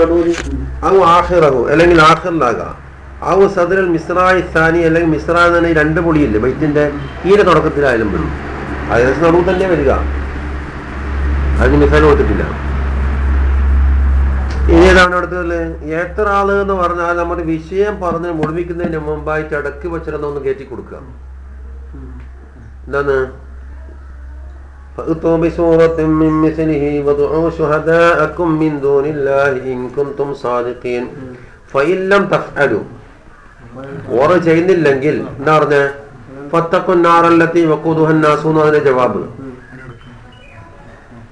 നടുവിൽ ഔ ആഹിറഹു അല്ലെങ്കിൽ ആഹിറിനാകാം ഔ സദരൽ മിസ്രായി സാനി അല്ലെങ്കിൽ മിസ്ര എന്ന് രണ്ട് പൊടിയില്ലേ? ബൈറ്റിന്റെ ഈര തുടക്കത്തിലായാലും വരും ഏകദേശം നടുവ് തന്നെ വരിക. അതിന് മിസാൻ കൊടുത്തിട്ടില്ല. ഇനി ഏതാണ് അടുത്തത്? എത്ര ആൾ എന്ന് പറഞ്ഞാൽ നമ്മുടെ വിഷയം പറഞ്ഞ് മുഴുമിക്കുന്നതിന് മുമ്പായിട്ട് അടക്കി വെച്ചിരുന്ന ഒന്ന് കയറ്റി കൊടുക്കുക. എന്താണ്? فأتوا بسورة من مثله وادعوا شهداءكم من دون الله إن كنتم صادقين فإن لم تفعلوا ഓറ് ചെയ്യുന്നില്ലെങ്കിൽ എന്താ പറഞ്ഞ ഫത്തക്കുൻ നാറല്ലത്തി വക്കൂതുഹൻ നാസു എന്ന് അതിന്റെ ജവാബ്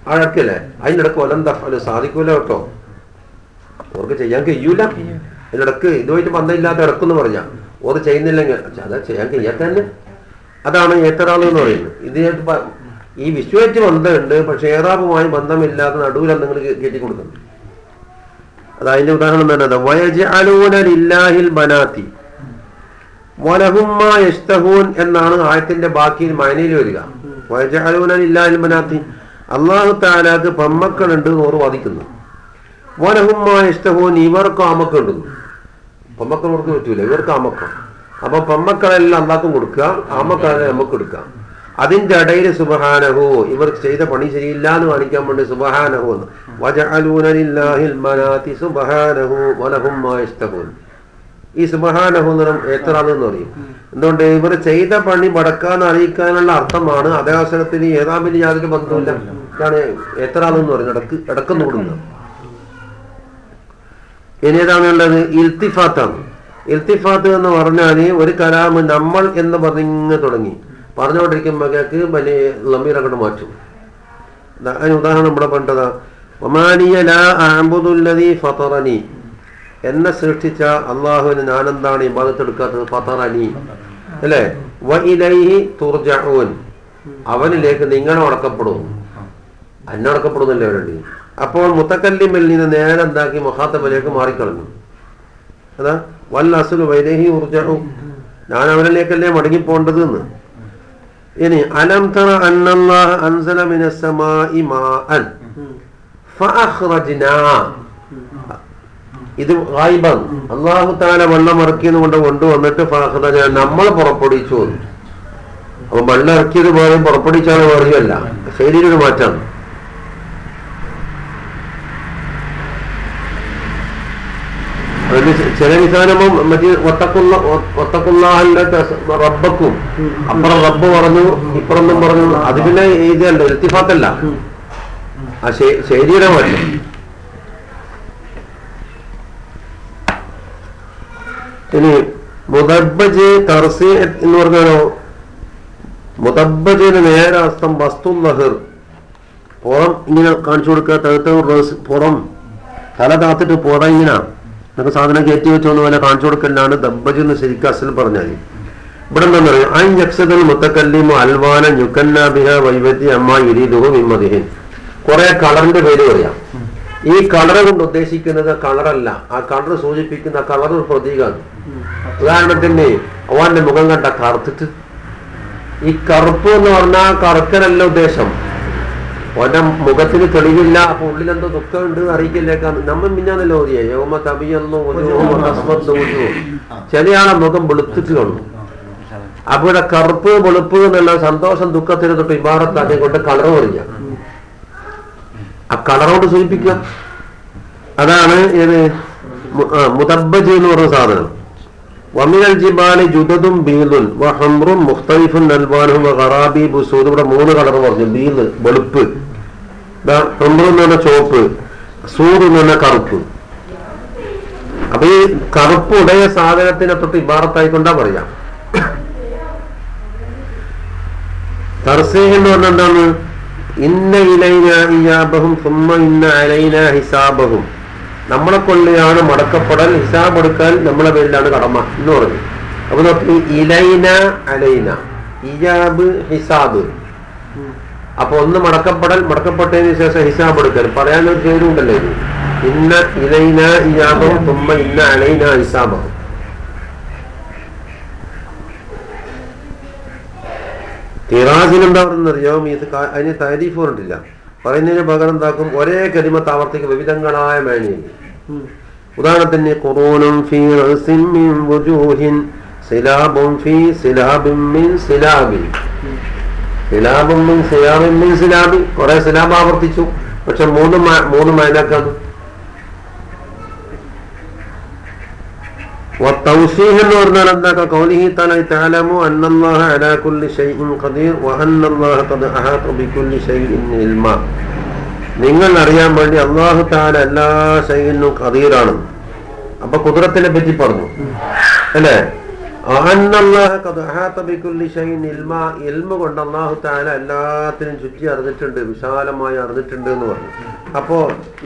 അഴക്കല്ലേ അതിൻ്റെ ഇടക്ക് വലം തഫല് സാധിക്കൂല കേട്ടോ ഓർക്ക് ചെയ്യാൻ കഴിയൂല അതിനിടക്ക് ഇതുമായിട്ട് ബന്ധമില്ലാത്ത ഇടക്കെന്ന് പറഞ്ഞ ഓർ ചെയ്യുന്നില്ലെങ്കിൽ അത് ചെയ്യാൻ കഴിയാത്ത തന്നെ അതാണ് ഏത്തറാള് എന്ന് പറയുന്നത് ഇതിനായിട്ട് പ- ഈ വിശ്വമായിട്ട് ഉണ്ട് പക്ഷെ ഏതാപുമായി ബന്ധമില്ലാത്ത നടുവിൽ നിങ്ങൾ കയറ്റി കൊടുക്കുന്നത് അത് അതിന്റെ ഉദാഹരണം തന്നെ യസ്തഹൂൻ എന്നാണ് ആയത്തിന്റെ ബാക്കിയിൽ മൈനയിൽ വരിക. വയജഅലൂന ലില്ലാഹിൽ ബനാത്തി. അള്ളാഹു താലാക്ക് പെമ്മക്കളുണ്ട് ഓർ വാദിക്കുന്നു. വലഹുമ്മ യസ്തഹൂൻ ഇവർക്ക് ആമക്കുണ്ട് പെമ്മക്കൾ അവർക്ക് പറ്റൂല ഇവർക്ക് ആമക്കം അപ്പൊ പെമ്മക്കളെല്ലാം അള്ളാക്കും കൊടുക്കുക ആമക്കളെല്ലാം നമുക്ക് എടുക്കാം. അതിന്റെ ഇടയിൽ സുബഹാനഹു ഇവർ ചെയ്ത പണി ശരിയില്ല എന്ന് കാണിക്കാൻ വേണ്ടി സുബഹാനഹു എന്ന്. സുബഹാനഹു വലഹും ഈ സുബഹാനഹു എന്ന് ഏത്തറാന്ന് പറയും എന്തുകൊണ്ട്? ഇവർ ചെയ്ത പണി മടക്കാൻ അറിയിക്കാനുള്ള അർത്ഥമാണ്. അതേ അവസരത്തിൽ ഏതാമിന് യാതൊരു ബന്ധമില്ല ഇതാണ് ഏത്തറാന്ന് പറയുന്നത്. ഇടയ്ക്ക് ഇടക്കെന്ന് കൊടുക്കുന്നത് ഇനി ഏതാണ് ഉള്ളത്? ഇൽത്തിഫാത്താണ്. ഇൽത്തിഫാത്ത് എന്ന് പറഞ്ഞാൽ ഒരു കലാമ് നമ്മൾ എന്ന് പറഞ്ഞു തുടങ്ങി. പറഞ്ഞുകൊണ്ടിരിക്കുമ്പോഴേക്ക് വലിയ ലമീർ അങ്ങോട്ട് മാറ്റും. അതിന് ഉദാഹരണം ഇവിടെ പണ്ടതാ ലാ എന്നെ സൃഷ്ടിച്ച അള്ളാഹുവിന് ഞാനെന്താണ് ഇബാദത്തെടുക്കാത്തത്? ഫതറനി. അല്ലേ? തുർജഊൻ അവനിലേക്ക് നിങ്ങൾ അടക്കപ്പെടും എന്നെ അടക്കപ്പെടുന്നില്ല അവരുടെ അപ്പോൾ മുത്തക്കല്ലിമിൽ നിന്ന് നേരെ എന്താക്കി മഹാത്തബിലേക്ക് മാറിക്കളഞ്ഞു. അതാ വല്ല അസുൽ വൈദേഹി ഊർജവും ഞാൻ അവനിലേക്കല്ലേ മടങ്ങിപ്പോണ്ടത് എന്ന്? ഇനി അലം തറ ഇത് ഗായിബാണ്. അള്ളാഹു താല വെള്ളം ഇറക്കിയത് കൊണ്ട് കൊണ്ടുവന്നിട്ട് ഫഅഖ്റജ നമ്മൾ പുറപ്പെടുവിച്ചു വന്നു അപ്പൊ വെള്ളം ഇറക്കിയത് പോലും പുറപ്പെടുവിച്ചാണ് പറയുമല്ല ശരീരം മാറ്റാണ് ചില വിധാനമോ മറ്റേ ഒത്തക്കുന്ന ഒത്തക്കുന്നാഹിന്റെ റബ്ബക്കും. അപ്പുറം റബ്ബ് പറഞ്ഞു ഇപ്പുറം പറഞ്ഞു. അത് പിന്നെ ഇതല്ല ഇത്തിഫാത്തല്ല ആ ശരീരം ശരിയുടെ മാറ്റം ഇനി മുതബജ് തർസി എന്ന് പറഞ്ഞാലോ മുതബജിന് നേരെ അർത്ഥം വസ്തു നഹിർ. പുറം ഇങ്ങനെ കാണിച്ചു കൊടുക്കുക തകർത്ത പുറം. തല താത്തിട്ട് പുറം ഇങ്ങനെ. നമുക്ക് സാധനം കയറ്റി വെച്ചോന്ന് പോലെ കാണിച്ചു കൊടുക്കലാണ് ദമ്പജ് എന്ന് ശരിക്കും അസൽ പറഞ്ഞാൽ ഇവിടെ എന്താ പറയുക ഐ ജക്സദൽ മുത്തക്കല്ലിമു അൽവാന ഞുക്കന്നാബിഹ വൈവത്തി അമ്മ ഇരീദുഹു മിമ്മദിഹിൻ കുറെ കളറിന്റെ പേര് പറയാം. ഈ കളറ് കൊണ്ട് ഉദ്ദേശിക്കുന്നത് കളറല്ല. ആ കളർ സൂചിപ്പിക്കുന്ന കളർ ഒരു പ്രതീകമാണ് ഉദാഹരണത്തിന് അവന്റെ മുഖം കണ്ട കറുത്തിട്ട്. ഈ കറുപ്പ് എന്ന് പറഞ്ഞാൽ കറുക്കനല്ല ഉദ്ദേശം. ഓന്റെ മുഖത്തിന് തെളിവില്ല അപ്പൊ ഉള്ളിൽ എന്തോ ദുഃഖമുണ്ട് എന്ന് അറിയിക്കില്ലേക്കാണ് നമ്മൾ മിന്നാന്നല്ലോ ഓതിയെ. യോമ തബിയെന്നോ ചിലയാളെ മുഖം വെളുത്തിട്ട് കാണും അപ്പൊ ഇവിടെ കറുപ്പ് വെളുപ്പ് എന്നുള്ള സന്തോഷം ദുഃഖത്തിന് തൊട്ട് ഇമാറത്താക്കി കൊണ്ട് കളർ പറഞ്ഞ ആ കളറോട് സൂചിപ്പിക്കുക. അതാണ് ഏത്? മുതബജ് എന്ന് പറഞ്ഞ സാധനം. വമിനൽ ജിബാലി ജുദതും ബീലുൻ വഹംറും മുഖ്തലിഫുൻ നൽവാനും ഖറാബി ബുസൂദ്. ഇവിടെ മൂന്ന് കളർ പറഞ്ഞു. ബീൽ വെളുപ്പ്. ഹംറു എന്ന് പറഞ്ഞ ചുവപ്പ്. സൂദ് എന്ന് പറഞ്ഞ കറുപ്പ്. അപ്പൊ ഈ കറുപ്പ് ഉടയ സാധനത്തിനെ തൊട്ട് ഇബാറത്തായിക്കൊണ്ടാ പറയാം. തർസീഹ് എന്ന് പറഞ്ഞാൽ എന്താണ്? ഇന്ന ഇലൈന ഇയാബഹും സുമ്മ ഇന്ന അലൈന ഹിസാബഹും. നമ്മളെ കൊള്ളിയാണ് മടക്കപ്പെടൽ ഹിസാബ് എടുക്കാൻ നമ്മളെ പേരിലാണ് കടമ എന്ന് പറഞ്ഞു. അപ്പൊ നോക്കി ഇലൈന അലൈന ഇയാബ് ഹിസാബ്. അപ്പൊ ഒന്ന് മടക്കപ്പെടൽ മടക്കപ്പെട്ടതിന് ശേഷം ഹിസാബ് എടുക്കൽ പറയാനൊരു പേരുണ്ടല്ലോ ഇത്. ഇന്ന ഇലൈന ഇയാബും തുമ്മ ഇന്ന അലൈന ഹിസാബും. തിറാസിനെന്താ പറയുന്നറിയോ? അതിന് താരീഫ് പറഞ്ഞിട്ടില്ല. പറയുന്നതിന് പകരം എന്താക്കും? ഒരേ കരിമത്ത് ആവർത്തിക്കും. വിവിധങ്ങളായ മേനിയിൽ. ഉദാഹരണത്തിന് ഖുറൂനും വുജൂഹിൻ സിലാബും ഫീ സിലാബിൻ മിൻ സിലാബിൻ സിലാബും മിൻ മിൻ സിലാബി. കുറെ സിലാബ് ആവർത്തിച്ചു. പക്ഷെ മൂന്ന് മൂന്ന് മൈനാക്കാണ്. والتوشيح എന്ന് പറഞ്ഞാൽ എന്താ قوله تعالى تعلموا أن الله على كل شيء قدير وأن الله قد أحاط بكل شيء علما നിങ്ങൾ അറിയാൻ വേണ്ടി അള്ളാഹു താല എല്ലാ ശൈനും കതീറാണ് അപ്പൊ കുതിരത്തിനെ പറ്റി പറഞ്ഞു അല്ലേ കൊണ്ട് അല്ലാഹു തആല എല്ലാത്തിനും ചുറ്റി അറിഞ്ഞിട്ടുണ്ട് വിശാലമായി അറിഞ്ഞിട്ടുണ്ട് എന്ന് പറഞ്ഞു. അപ്പോ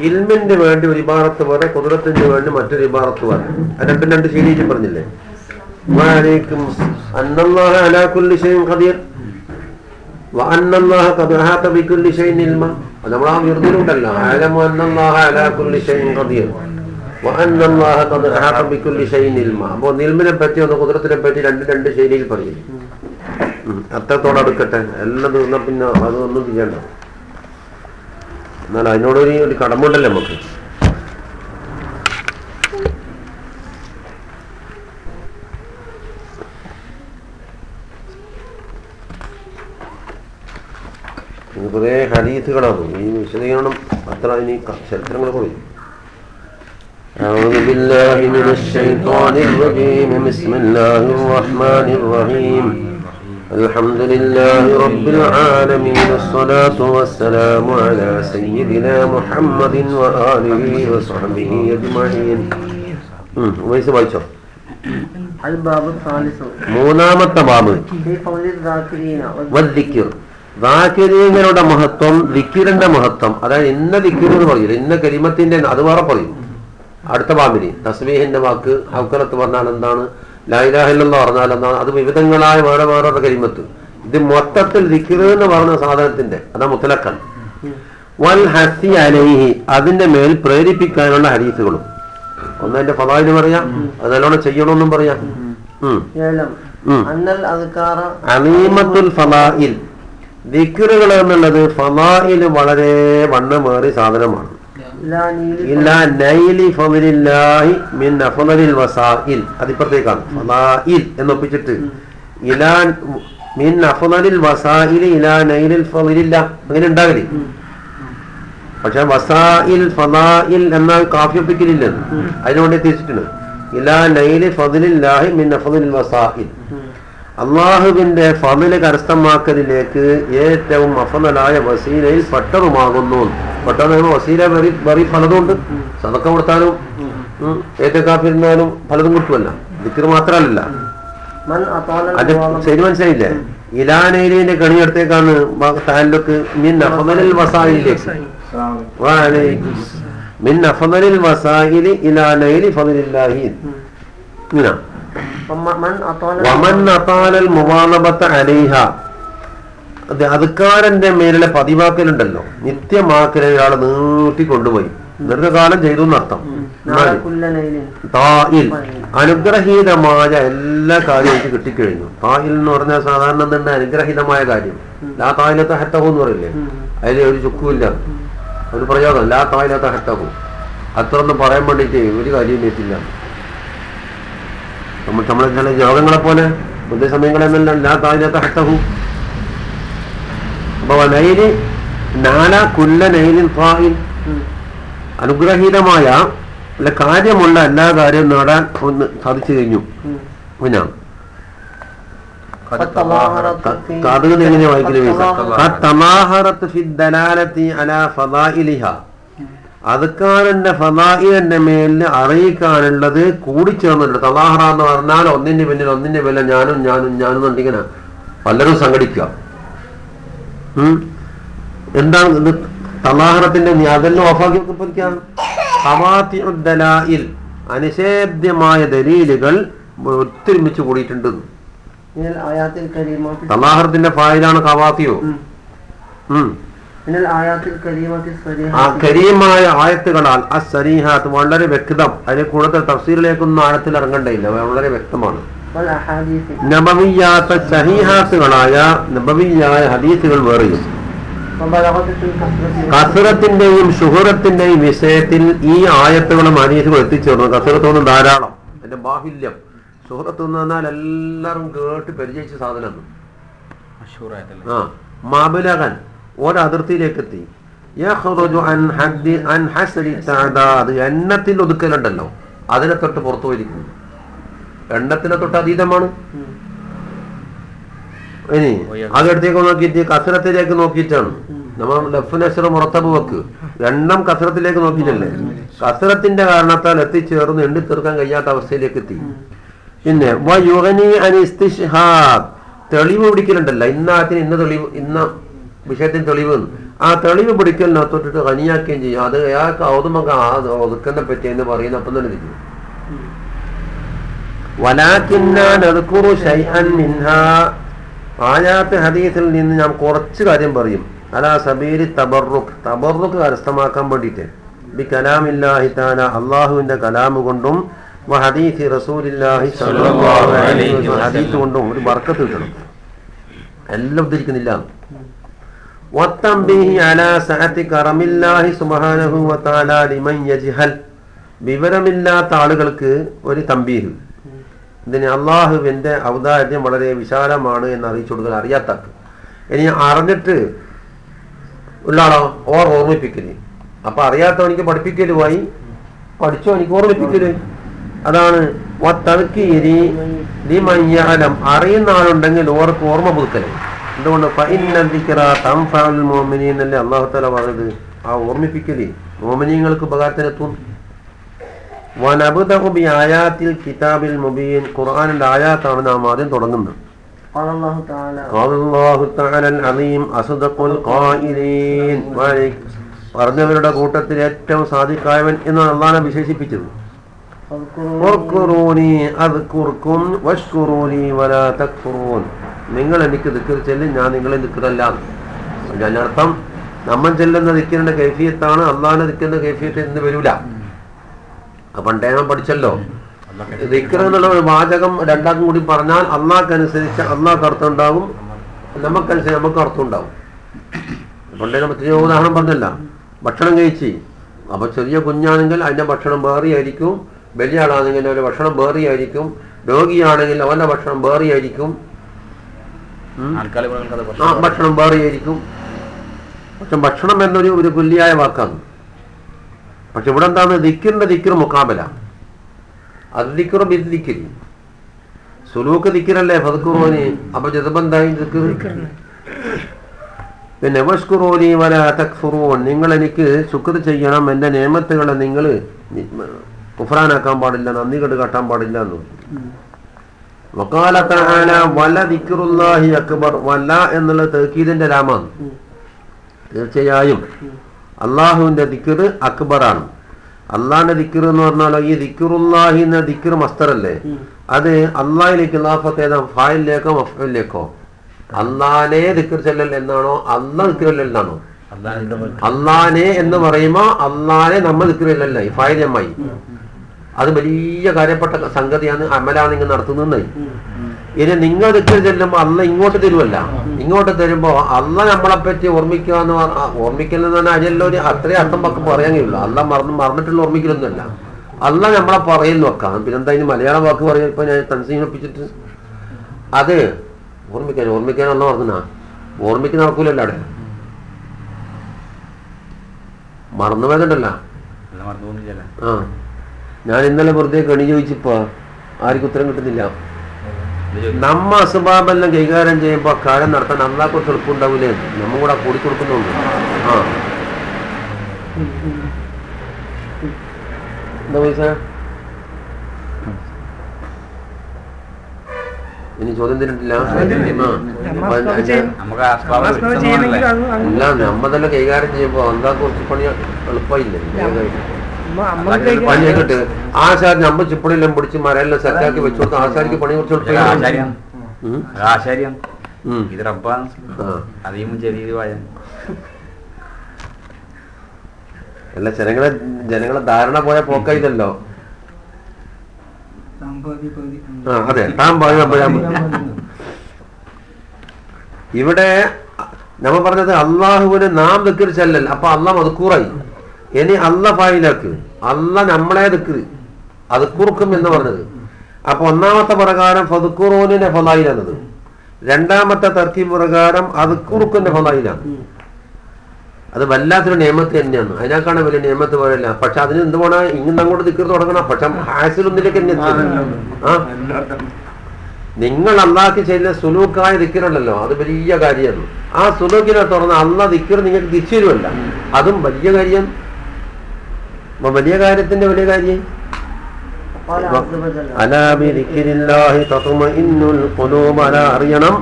ഇൽമിന് വേണ്ടി ഒരു ഇബാറത്ത് വേറെ കുതിരത്തിന് വേണ്ടി മറ്റൊരു ഇബാറത്ത് വേറെ രണ്ടും രണ്ട് ശരിയും പറഞ്ഞില്ലേ? നമ്മൾ ആ വിറുതിലുണ്ടല്ലോ അന്നല്ലാഹ അലാ കുല്ലി ഷൈഇൻ ഖദീർ. അപ്പോ നിൽമിനെ പറ്റി ഒന്ന് കുതിരത്തിനെ പറ്റി രണ്ട് രണ്ട് ശൈലിയിൽ പറയും. അത്രത്തോടെ അടുക്കട്ടെ. എല്ലാം തീർന്ന പിന്നെ അതൊന്നും ചെയ്യണ്ട. എന്നാൽ അതിനോടൊരു ഒരു കടമുണ്ടല്ലേ നമുക്ക്? കുറേ ഹരീത്തുകളാണ് ഈ വിശദീകരണം അത്ര ഇനി ചരിത്രങ്ങൾ കുറയും أعوذ بالله من الشيطان الرجيم بسم الله الرحمن الرحيم الحمد لله رب العالمين الصلاة والسلام على سيدنا محمد وآله وصحبه أجمعين ഉം, വയസ്സ് വായിച്ചോ الباب الثالث മൂന്നാമത്തെ ബാബ് في فضل الذاكرين والذ- വദ്ദിക്കിർ ദാക്കിരീങ്ങളുടെ മഹത്വം ദിക്കിറിന്റെ മഹത്വം അതായത് ഇന്ന ദിക്കിർ എന്ന് പറയില്ല ഇന്ന കരിമത്തിന്റെ അത് വേറെ പറയും അടുത്ത ബാബിലി തസ്മീഹിന്റെ വാക്ക് ഹൗക്കറത്ത് പറഞ്ഞാൽ എന്താണ്? ലായിലാഹില്ലെന്ന് പറഞ്ഞാൽ എന്താണ്? അത് വിവിധങ്ങളായ വേറെ വേറെ കരിമത്ത്. ഇത് മൊത്തത്തിൽ എന്ന് പറഞ്ഞ സാധനത്തിന്റെ അതാ മുത്തലക്കൻ വൽ ഹസി അലൈഹി അതിന്റെ മേൽ പ്രേരിപ്പിക്കാനുള്ള ഹരീസുകളും ഒന്നതിന്റെ ഫലായിന് പറയാം അത് നല്ലോണം ചെയ്യണമെന്നും പറയാം. അലീമത്തുൽ ദിക്കറുകൾ എന്നുള്ളത് ഫലായിൽ വളരെ വണ്ണമേറി സാധനമാണ്. അതിപ്പുറത്തേക്കാണ് മിൻ ഇലാ പക്ഷെ ഇലാ മിൻ അള്ളാഹുവിന്റെ ഫതിൽ കരസ്ഥമാക്കലിലേക്ക് ഏറ്റവും അഫലനായ വസീലയിൽ പെട്ടതുമാകുന്നു. പെട്ടെന്ന് നമ്മൾ വസീല വേറെ വേറെ പലതുമുണ്ട്. സതക്ക കൊടുത്താലും ഏറ്റക്കാപ്പിരുന്നാലും പലതും കൊടുക്കുമല്ല ദിക്കർ മാത്രമല്ല അത് ശരി മനസ്സിലായില്ലേ? ഇലാനയിലെ കണിയെടുത്തേക്കാണ് താലൊക്ക് മിൻ അഫദലിൽ വസായിലേക്ക്. മിൻ അഫദലിൽ വസായിലി ഇലാനയിലി ഫദലില്ലാഹി. ഇങ്ങനെ. വമൻ അതാലൽ മുവാലബത്ത അലൈഹ. അതുക്കാരന്റെ മേലിലെ പതിവാക്കലുണ്ടല്ലോ. നിത്യമാക്കലെ ഒരാൾ നീട്ടിക്കൊണ്ടുപോയി. ദീർഘകാലം ചെയ്തു എന്നർത്ഥം. അനുഗ്രഹീതമായ എല്ലാ കാര്യവും എനിക്ക് കിട്ടിക്കഴിഞ്ഞു. തായിൽ എന്ന് പറഞ്ഞാൽ സാധാരണ തന്നെ അനുഗ്രഹീതമായ കാര്യം. ലാ തായിലത്തെ ഹെട്ടഹു എന്ന് പറയില്ലേ? അതിൽ ഒരു ചുക്കുമില്ല ഒരു പ്രയോഗം. ലാ തായിലത്തെ ഹെറ്റകോ അത്ര ഒന്നും പറയാൻ വേണ്ടിട്ട് ഒരു കാര്യം ഇല്ല നമ്മൾ നമ്മളെ ചില യോഗങ്ങളെ പോലെ? ബുദ്ധസമയങ്ങളെന്നെല്ലാം ലാ തായിലത്തെ ഹെട്ടഹു അനുഗ്രഹീതമായ അല്ല കാര്യമുള്ള എല്ലാ കാര്യവും നേടാൻ ഒന്ന് സാധിച്ചു കഴിഞ്ഞു. പിന്നെ? എങ്ങനെ വായിക്കുന്ന അതുക്കാരന്റെ ഫലാഹിന്റെ മേലിൽ അറിയിക്കാനുള്ളത് കൂടിച്ചേർന്നുണ്ട് തലാഹറ എന്ന് പറഞ്ഞാൽ ഒന്നിന്റെ പിന്നിൽ ഒന്നിന്റെ പിന്നിൽ ഞാനും ഞാനും ഞാനും എന്നിങ്ങനെ പലരും സംഘടിക്കുക. എന്താണ് ഇത്? തമാഹറത്തിന്റെ അതെല്ലാം ഓഫാക്കി വെക്കപ്പോയിരിക്കാൽ അനിഷേധ്യമായ ദലീലുകൾ ഒത്തിരിമിച്ച് കൂടിയിട്ടുണ്ട്. തമാഹറത്തിന്റെ ഫായിലാണ് കവാത്തിയോ കരീമായ ആയത്തുകളാൽ അസരീഹാത്ത് വളരെ വ്യക്തം. അതിനെ കൂടുതൽ തഫ്സീറിലേക്കൊന്നും ആഴത്തിൽ ഇറങ്ങണ്ടയില്ല വളരെ വ്യക്തമാണ്. നബവിയാത്ത സഹീഹാത്തുകളായ നബവിയായ ഹദീസുകൾ വേറെയും. കസുറത്തിന്റെയും ഷുഹുറത്തിന്റെയും വിഷയത്തിൽ ഈ ആയത്തുകളും ഹദീസുകളും എത്തിച്ചേർന്നു കസുറത്തൊന്നും ധാരാളം. അതിന്റെ ബാഹുല്യം. ഷുഹുറത്ത് എന്ന് പറഞ്ഞാൽ എല്ലാവരും കേട്ട് പരിചയിച്ച സാധനമാണ്. ആ മാബുലകൻ ഒരതിർത്തിയിലേക്ക് എത്തി എണ്ണത്തിൽ ഒതുക്കലുണ്ടല്ലോ. അതിനെ തൊട്ട് പുറത്തു പോയിരിക്കുന്നു. എണ്ണത്തിനെ തൊട്ട് അതീതമാണ്. ഇനി അതെടുത്തേക്ക് നോക്കിയിട്ട് കസരത്തിലേക്ക് നോക്കിയിട്ടാണ്. നമ്മൾ ലഫ് നഷർ മുറത്തബ് വെക്ക്. എണ്ണം കസരത്തിലേക്ക് നോക്കിയിട്ടല്ലേ? കസരത്തിന്റെ കാരണത്താൽ എത്തിച്ചേർന്ന് എണ്ണി തീർക്കാൻ കഴിയാത്ത അവസ്ഥയിലേക്ക് എത്തി. പിന്നെ തെളിവ് പിടിക്കലുണ്ടല്ല. ഇന്നാത്തിന് ഇന്ന തെളിവ് ഇന്ന വിഷയത്തിന് തെളിവ് ആ തെളിവ് പിടിക്കലിനെ തൊട്ടിട്ട് കനിയാക്കുകയും ചെയ്യും. അത് അയാൾക്ക് ഔതുമൊക്കെ ആ ഒതുക്കനെ പറ്റി എന്ന് പറയുന്ന അപ്പം തന്നെ ഇരിക്കും. വലാക്കിന്നു ആയാത്ത് ഹദീസിൽ നിന്ന് ഞാൻ കുറച്ച് കാര്യം പറയും. അലാ സബീരി തബറുഖ് തബറുഖ് കരസ്ഥമാക്കാൻ വേണ്ടിയിട്ട്. ബി കലാമില്ലാഹി തആല അള്ളാഹുവിന്റെ കലാമ് കൊണ്ടും ഹദീസി റസൂലില്ലാഹി ഹദീസ് കൊണ്ടും ഒരു ബർക്കത്ത് കിട്ടണം. എല്ലാം ഉദ്ധരിക്കുന്നില്ല. വിവരമില്ലാത്ത ആളുകൾക്ക് ഒരു തമ്പീഹ് ഇതിന് അള്ളാഹുവിന്റെ ഔദാര്യം വളരെ വിശാലമാണ് എന്ന് അറിയിച്ചു കൊടുക്കാൻ അറിയാത്താക്ക് ഇനി അറിഞ്ഞിട്ട് ഉള്ളാളോ ഓർ ഓർമ്മിപ്പിക്കൽ. അപ്പൊ അറിയാത്തവനിക്ക് പഠിപ്പിക്കലുമായി പഠിച്ചോ എനിക്ക് ഓർമ്മിപ്പിക്കൽ. അതാണ് വത്തദ്കീരി ലിമയ്യാലം അറിയുന്ന ആളുണ്ടെങ്കിൽ ഓർക്ക് ഓർമ്മ പുതുക്കൽ. എന്തുകൊണ്ട്? അള്ളാഹു തല മുഅ്മിനീൻ എന്നല്ലേ അല്ലാഹു തആല പറഞ്ഞത്. ആ ഓർമ്മിപ്പിക്കൽ. മുഅ്മിനീങ്ങൾക്ക് ഉപകാരത്തിനെത്തും വനബുദഹുബി ആയാത്തിൽ കിതാബിൽ മുബീൻ ഖുർആാനിന്റെ ആയാത്താണ് നാം ആദ്യം തുടങ്ങുന്നത്. പറഞ്ഞവരുടെ കൂട്ടത്തിൽ ഏറ്റവും സാധിക്കായവൻ എന്നാണ് അള്ളാഹനെ വിശേഷിപ്പിച്ചത്. നിങ്ങൾ എനിക്ക് ദിക്കർ ചെല്ലും ഞാൻ നിങ്ങളെ ദിക്കറല്ല അർത്ഥം നമ്മൾ ചെല്ലുന്ന ദിക്കറിന്റെ കൈഫിയത്താണ് അള്ളാഹിനെ ദിക്കറിന്റെ കൈഫിയത്ത് എന്ന് വരൂല. പണ്ടേ നാം പഠിച്ചല്ലോ. ദിക്കർ എന്നുള്ള ഒരു വാചകം രണ്ടാക്കും കൂടി പറഞ്ഞാൽ അള്ളാഹ്ക്കനുസരിച്ച് അന്നാക്ക് അർത്ഥം ഉണ്ടാകും നമുക്കനുസരിച്ച് നമുക്ക് അർത്ഥം ഉണ്ടാവും പണ്ടേ നമ്മൾ ചെറിയ ഉദാഹരണം പറഞ്ഞല്ല. ഭക്ഷണം കഴിച്ച്. അപ്പൊ ചെറിയ കുഞ്ഞാണെങ്കിൽ അതിന്റെ ഭക്ഷണം വേറെയായിരിക്കും. വലിയ ആളാണെങ്കിൽ അവന്റെ ഭക്ഷണം വേറെയായിരിക്കും. രോഗിയാണെങ്കിൽ അവന്റെ ഭക്ഷണം വേറെയായിരിക്കും. ഭക്ഷണം വേറെയായിരിക്കും. പക്ഷെ ഭക്ഷണം എന്നൊരു ഒരു പുല്ലിയായ വാക്കാണ്. പക്ഷെ ഇവിടെ എന്താണ് ദിക്കറിന്റെ ദിക്കർ മുക്കാബല. അത് ദിക്കറും ഇത് ദിക്കരി സുലൂക്ക് ദിക്കറല്ലേ ഫതുക്കുറോനി അപ്പൊ ജതബന്ധായി പിന്നെ വഷ്കുറോനി വല തക്ഫുറൂൻ. നിങ്ങൾ എനിക്ക് ശുക്ർ ചെയ്യണം. എന്റെ നിയമത്തുകളെ നിങ്ങൾ കുഫ്രാനാക്കാൻ പാടില്ല. നന്ദി കെട്ട് കാട്ടാൻ പാടില്ല എന്ന് വക്കാലത്താന വല ദിക്റുല്ലാഹി അക്ബർ. വല എന്നുള്ള തേക്കീദിന്റെ രാമാണ് തീർച്ചയായും. അള്ളാഹുവിന്റെ ദിക്കർ അക്ബറാണ്. അള്ളാഹിന്റെ ദിക്കർ എന്ന് പറഞ്ഞാലോ ഈ ദിക്കറുല്ലാഹി എന്ന ദിക്കർ മസ്തറല്ലേ? അത് അള്ളാഹിലേക്ക് ലാഫത്ത് ഏതാ? ഫായിലേക്കോ മഫയിലേക്കോ അള്ളാനെ ദിക്കർ ചെല്ലൽ എന്നാണോ? അല്ല ദിക്കർ എന്നാണോ? അള്ളാനെ എന്ന് പറയുമ്പോ അള്ളാനെ നമ്മൾ ദിക്കറില്ലല്ല ഈ ഫായിലമ്മായി അത് വലിയ കാര്യപ്പെട്ട സംഗതിയാണ് അമലാണ് ഇങ്ങനെ നടത്തുന്നത് ഇനി നിങ്ങൾ ദിക്കർ ചെല്ലുമ്പോ അള്ള ഇങ്ങോട്ട് തരുമല്ല ഇങ്ങോട്ട് തരുമ്പോ അള്ള നമ്മളെ പറ്റി ഓർമ്മിക്കുക എന്ന് പറഞ്ഞ ഓർമ്മിക്കലെന്ന് പറഞ്ഞാൽ അതിലെല്ലാം ഒരു അത്രയും അർത്ഥം പക്കം പറയാൻ കഴിയുള്ളൂ അല്ല മറന്ന് മറന്നിട്ടുള്ള ഓർമ്മിക്കലൊന്നുമല്ല. അല്ല നമ്മളെ പറയുന്നു വെക്കാം പിന്നെന്താ ഇനി മലയാളം വാക്ക് പറയാം ഇപ്പൊ ഞാൻ തൻസീമിപ്പിച്ചിട്ട് അത് ഓർമ്മിക്കാൻ ഓർമ്മിക്കാൻ അള്ള മറന്നാ ഓർമ്മിക്ക് നടക്കൂലല്ലോ അവിടെ. മറന്നു പോയതുണ്ടല്ലോ. ആ. ഞാൻ ഇന്നലെ വെറുതെ കണി ചോദിച്ചപ്പോ ആർക്കും ഉത്തരം കിട്ടുന്നില്ല. നമ്മ അസുബാബെല്ലാം കൈകാര്യം ചെയ്യുമ്പോൾ കാര്യം നടത്താൻ അള്ളാഹ് എളുപ്പമുണ്ടാവൂലേ നമ്മ കൂടെ കൂടി കൊടുക്കുന്നുണ്ട്. ആ. എന്താ പൈസ? ഇനി ചോദ്യം തന്നിട്ടില്ല? നമ്മതെല്ലാം കൈകാര്യം ചെയ്യുമ്പോ എന്താ കുറച്ച് പണി എളുപ്പമില്ലേ പണിയൊക്കെ ആശാരി നമ്മ ചിപ്പണിയെല്ലാം പിടിച്ച് മരയെല്ലാം സെറ്റാക്കി വെച്ചു കൊടുത്ത് ആശാരിക്ക് പണി കുറച്ച് കൊടുത്തു. ഇത് റബ്ബാണ്. ചെറിയ അല്ല ജനങ്ങളെ ജനങ്ങളെ ധാരണ പോയ പോക്ക ഇതല്ലോ. ആ അതെ. താൻ ഇവിടെ നമ്മ പറഞ്ഞത് അള്ളാഹുവിന് നാം വെക്കരിച്ചല്ലല്ലോ അപ്പൊ അപ്പൊ അള്ളാഹ് മതുക്കൂറായി ഇനി അല്ല ഫായിലാക്ക് അല്ല നമ്മളെ ദിക്കർ അത് കുറുക്കും എന്ന് പറഞ്ഞത്. അപ്പൊ ഒന്നാമത്തെ പ്രകാരം ഫതുക്കുറൂനിന്റെ ഫലായിലാണത്. രണ്ടാമത്തെ തർക്കി പ്രകാരം അത് കുറുക്കിന്റെ ഫലായിലാണ്. അത് വല്ലാത്തൊരു നിയമത്ത് തന്നെയാണ്. അതിനേക്കാണ് വലിയ നിയമത്ത് പോലല്ല പക്ഷെ അതിന് എന്ത് പോണ? ഇങ്ങനെ അങ്ങോട്ട് ദിക്കർ തുടങ്ങണം. പക്ഷെ ഹാസിലൊന്നിലേക്ക് തന്നെ. ആ? നിങ്ങൾ അള്ളാഹ്ക്ക് ചെയ്യുന്ന സുലൂക്കായ ദിക്കറുണ്ടല്ലോ അത് വലിയ കാര്യമാണ്. ആ സുലൂക്കിനെ തുറന്ന് അള്ള ദിക്കർ നിങ്ങൾക്ക് തിരിച്ചു അതും വലിയ കാര്യം അപ്പൊ വലിയ കാര്യത്തിന്റെ വലിയ കാര്യമായി അറിയണം.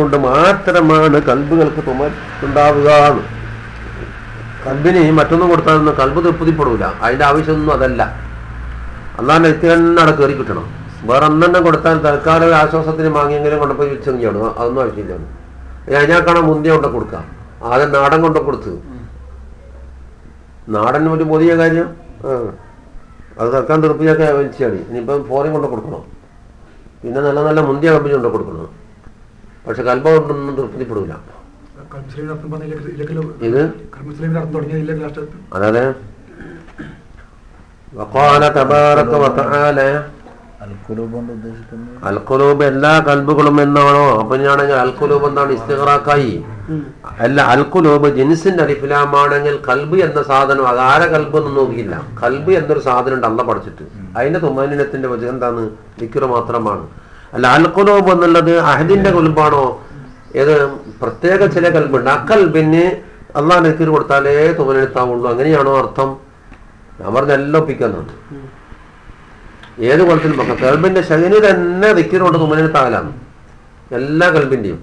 കൊണ്ട് മാത്രമാണ് കൽബുകൾക്ക് തുമുണ്ടാവുക കൽബിന് മറ്റൊന്നും കൊടുത്താലൊന്നും കൽബ് തൃപ്തിപ്പെടൂല. അതിന്റെ ആവശ്യമൊന്നും അതല്ല. അള്ളാഹിന്റെ എത്തിയെണ്ണടെ കയറി കിട്ടണം. വേറെ ഒന്നെണ്ണം കൊടുത്താൽ തൽക്കാലം ആശ്വാസത്തിന് മാങ്ങിയെങ്കിലും കൊണ്ടുപോയി വെച്ചെങ്കിലാണ് അതൊന്നും ആവശ്യമില്ല. അതിനേക്കാണ് മുന്തിയ കൊണ്ട് കൊടുക്കാം? ആദ്യം നാടൻ കൊണ്ട് കൊടുത്തു നാടൻ ഒരു പുതിയ കാര്യം. അത് സർക്കാർ തൃപ്തിയൊക്കെ വെച്ചാണ് ഇനിയിപ്പം ഫോറിൻ കൊണ്ട് കൊടുക്കണം. പിന്നെ നല്ല നല്ല മുന്തിയ കമ്പനി കൊണ്ട് കൊടുക്കണം. പക്ഷെ കൽബ കൊണ്ടൊന്നും തൃപ്തിപ്പെടില്ല ഇത്? അതെ ഇല്ലെങ്കിൽ അൽക്കുലൂബ് എല്ലാ കൽബുകളും എന്നാണോ? അപ്പൊ ഞാണെങ്കിൽ അൽക്കുലൂബ് എന്താണ് ഇസ്തിഖറാക്കായി? അല്ല അൽക്കുലൂബ് ജിൻസിന്റെ അലിഫിലാമാണെങ്കിൽ കൽബ് എന്ന സാധനം അത് ആരെ കൽബ് എന്ന് നോക്കിയില്ല. കൽബ് എന്നൊരു സാധനം ഉണ്ട് അല്ല പഠിച്ചിട്ട്. അതിന്റെ തുമ്മാനിനത്തിന്റെ വചനം എന്താണ്? ദിക്കറ് മാത്രമാണ്. അല്ല അൽക്കുലൂബ് എന്നുള്ളത് അഹദിന്റെ കൽബാണോ? ഏത് പ്രത്യേക ചില കൽബുണ്ട്. ആ കൽബിന് അള്ളാഹ് ലിക്കുർ കൊടുത്താലേ തുമ്മനെടുത്താവുള്ളൂ അങ്ങനെയാണോ അർത്ഥം? ഞാൻ പറഞ്ഞ എല്ലാം ഒപ്പിക്കാന്നാണ് ഏത് കുളത്തിലും വെക്കാം കൽബിന്റെ ശകന് തന്നെ ദിക്കറുകൊണ്ട് തുമനെടുത്താകലാണ് എല്ലാ കൽബിന്റെയും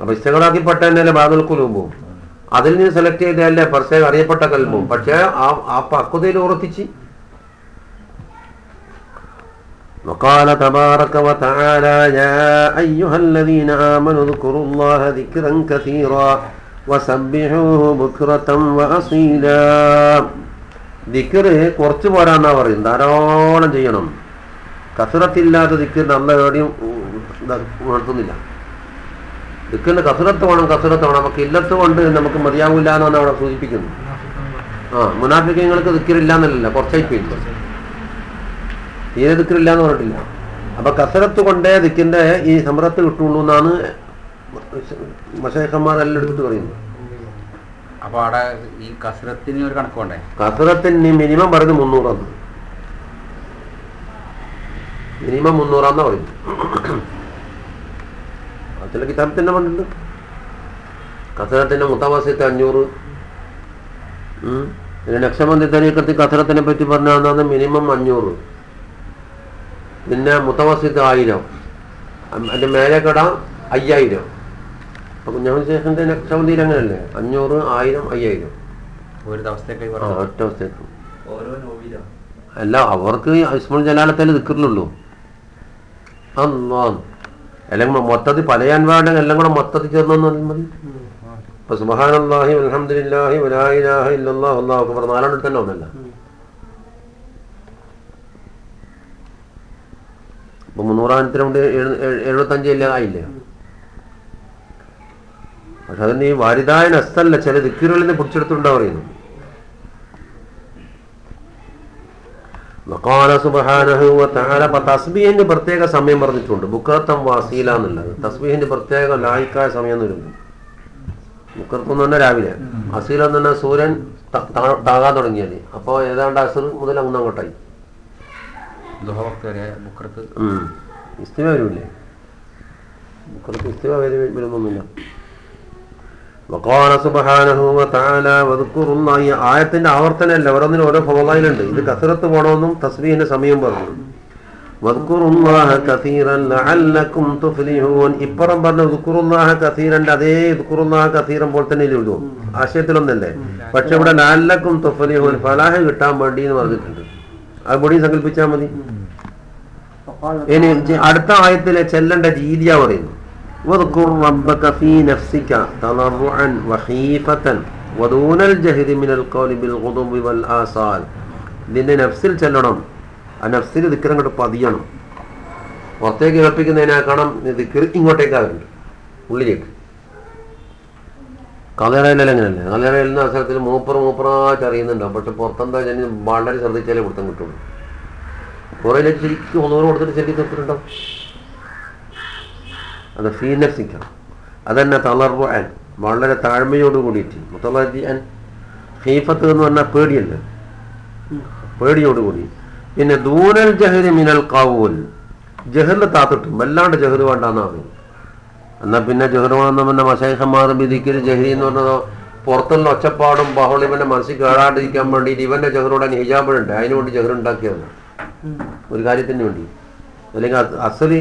അപ്പൊ ഇഷ്ടങ്ങളാക്കിപ്പെട്ട തന്നെയല്ലേ ബാദുൽ കുലൂബും അതിൽ നിന്ന് സെലക്ട് ചെയ്തല്ലേ പ്രത്യേക അറിയപ്പെട്ട കൽബും പക്ഷേ ആ ആ പക്വതയിൽ ഉറപ്പിച്ച് وقال تبارك وتعالى يا أيها الذين آمنوا اذكروا الله ذكرا كثيرا وسبحوه بكرة وأصيلا ദിക്കറ് കുറച്ച് പോരാന്നാ പറയും ധാരാളം ചെയ്യണം കസുറത്തില്ലാത്ത ദിക്കർ നല്ല എവിടെയും ഉണർത്തുന്നില്ല ദിക്കറിന് കസുറത്ത് വേണം കസുറത്ത് വേണം നമുക്ക് ഇല്ലത്ത് കൊണ്ട് നമുക്ക് മതിയാവില്ല എന്നാണ് അവിടെ സൂചിപ്പിക്കുന്നത് ആ മുനാഫിക്കങ്ങൾക്ക് ദിക്കറില്ല എന്നല്ല കുറച്ചായി പോയില്ല തീരെ ദിക്കറില്ല എന്ന് പറഞ്ഞിട്ടില്ല അപ്പൊ കസരത്ത് കൊണ്ടേ ദിക്കിന്റെ ഈ സമരത്ത് കിട്ടുള്ളൂ എന്നാണ് മഷേഖന്മാരെല്ലാം എടുത്തിട്ട് പറയുന്നത് അപ്പൊ അവിടെ ഈ കസരത്തിന് ഒരു കണക്ക് വേണ്ടേ? കസറത്തിന് മിനിമം പറയുന്നത് മുന്നൂറാന്ന് മിനിമം മുന്നൂറാന്നാ പറയുന്നത്. അത് ചില കിതാബ് തന്നെ പറഞ്ഞിട്ടുണ്ട് കസറത്തിന്റെ മുത്തവാസിത്ത് അഞ്ഞൂറ്. പിന്നെ തരീക്കത്തി കസരത്തിനെ പറ്റി പറഞ്ഞാൽ മിനിമം അഞ്ഞൂറ്. പിന്നെ മുത്തവാസിത്ത് ആയിരം. അം- അതിന്റെ മേലെ കട അയ്യായിരം. അപ്പൊ ഞാൻ ശേഷന്റെ ലക്ഷമന്തിയിൽ അങ്ങനെയല്ലേ അഞ്ഞൂറ് ആയിരം അയ്യായിരം. ഒരു ദിവസത്തേക്ക് ആ ഒറ്റ അവസ്ഥയ്ക്ക് ഓരോ നോവിലോ? അല്ല അവർക്ക് ഇസ്മുൽ ജലാലത്തല്ലേ നിൽക്കുന്നുള്ളൂ അല്ലാ അല്ലെങ്കിൽ മൊത്തത്തിൽ പല അൻവാരുടെ എല്ലാം കൂടെ മൊത്തത്തിൽ ചേർന്നു മതി. ഇപ്പൊ സുബഹാനല്ലാഹി അൽഹംദുലില്ലാഹി വലാ ഇലാഹ ഇല്ലല്ലാഹു അല്ലാഹു അക്ബർ. നാലെണ്ണം തന്നെ ഒന്നല്ല. ഇപ്പൊ മുന്നൂറായിരത്തിനുണ്ട് എഴുപത്തഞ്ച് ഇല്ല ആയില്ലേ? പക്ഷെ അതിന് ഈ വാരിതായ നസ്തല്ല ചില ദിക്കുകളിൽ നിന്ന് പിടിച്ചെടുത്തുണ്ടാ പറയുന്നു തസ്ബീഹിന്റെ പ്രത്യേക സമയം പറഞ്ഞിട്ടുണ്ട്. ബുക്കർത്തം വാസീല എന്നുള്ളത്. തസ്ബീഹിന്റെ പ്രത്യേക ലായിക്കായ സമയം എന്ന് വരുന്നു ബുക്കർത്തം എന്ന് പറഞ്ഞാൽ രാവിലെ. അസീല എന്ന് പറഞ്ഞാൽ സൂര്യൻ താകാൻ തുടങ്ങിയാൽ. അപ്പൊ ഏതാണ്ട് അസർ മുതൽ അങ്ങ് അങ്ങോട്ടായി ബുക്കർക്ക്. ഇസ്തിമ വരൂല്ലേ? ബുക്കറത്ത് ഇസ്തിമ ആയത്തിന്റെ ആവർത്തനല്ല ഓരോന്നിനും ഓരോ ഫോളോയിലുണ്ട് ഇത് കസരത്ത് പോണമെന്നും തസ്ബീഹിന്റെ സമയം പറഞ്ഞു. ഇപ്പുറം പറഞ്ഞ അതേ കസീറം പോലെ തന്നെ എഴുതും ആശയത്തിലൊന്നല്ലേ? പക്ഷെ ഇവിടെ ലാലക്കും തുഫലിഹോൻ ഫലാഹ കിട്ടാൻ വേണ്ടി എന്ന് പറഞ്ഞിട്ടുണ്ട്. അത് പൊടി സങ്കല്പിച്ചാൽ മതി. ഇനി അടുത്ത ആയത്തിലെ ചെല്ലേണ്ട രീതിയാ പറയുന്നു واذكر ربك في نفسك تضرعا وخيفة ودون الجهر من القول بالغضب والآصال ഇതിന്റെ നഫ്സിൽ ചെല്ലണം ആ നഫ്സിൽ ദിക്കർ അങ്ങോട്ട് പതിയണം പുറത്തേക്ക് കേൾപ്പിക്കുന്നതിനേക്കാളും ദിക്കർ ഇങ്ങോട്ടേക്കാ വരുന്നുണ്ട് ഉള്ളിലേക്ക് കലറയിലെല്ലാം അങ്ങനെയല്ലേ കലറയിൽ നിന്ന് അവസരത്തിൽ മൂപ്പർ മൂപ്പറായിട്ട് അറിയുന്നുണ്ടാവും പക്ഷെ പുറത്തെന്താ ഞാൻ വളരെ ശ്രദ്ധിച്ചാലേ കൊടുത്താൽ കിട്ടുള്ളൂ പുറയിലേക്ക് ശരിക്കും ഒന്നൂറ് കൊടുത്തിട്ട് ശരിക്കും നിർത്തിട്ടുണ്ടാവും അത് ഫീനഫ്സിക്കാം അതന്നെ തളർവ് അൻ വളരെ താഴ്മയോട് കൂടിയിട്ട്. മുത്തലാൻ ഹീഫത്ത് എന്ന് പറഞ്ഞാൽ പേടിയോട് കൂടി. പിന്നെ ദൂനൽ ജഹരി മിനൽ കൗൽ ജഹറിൽ താത്തിട്ടും വല്ലാണ്ട് ജഹർ വേണ്ടാന്ന് പറയും എന്നാൽ പിന്നെ ജഹർ വേണമെന്ന് പിന്നെ മശേഖന്മാർ വിധിക്കൽ ജഹരി എന്ന് പറഞ്ഞതോ പുറത്തുള്ള ഒച്ചപ്പാടും ബഹളും ഇവന്റെ മനസ്സിൽ കേടാണ്ടിരിക്കാൻ വേണ്ടിയിട്ട് ഇവന്റെ ജഹറോടെ ഹിജാബുണ്ട് അതിനു വേണ്ടി ജഹർ ഉണ്ടാക്കിയതാണ് ഒരു കാര്യത്തിന് വേണ്ടി. അല്ലെങ്കിൽ അസൽ.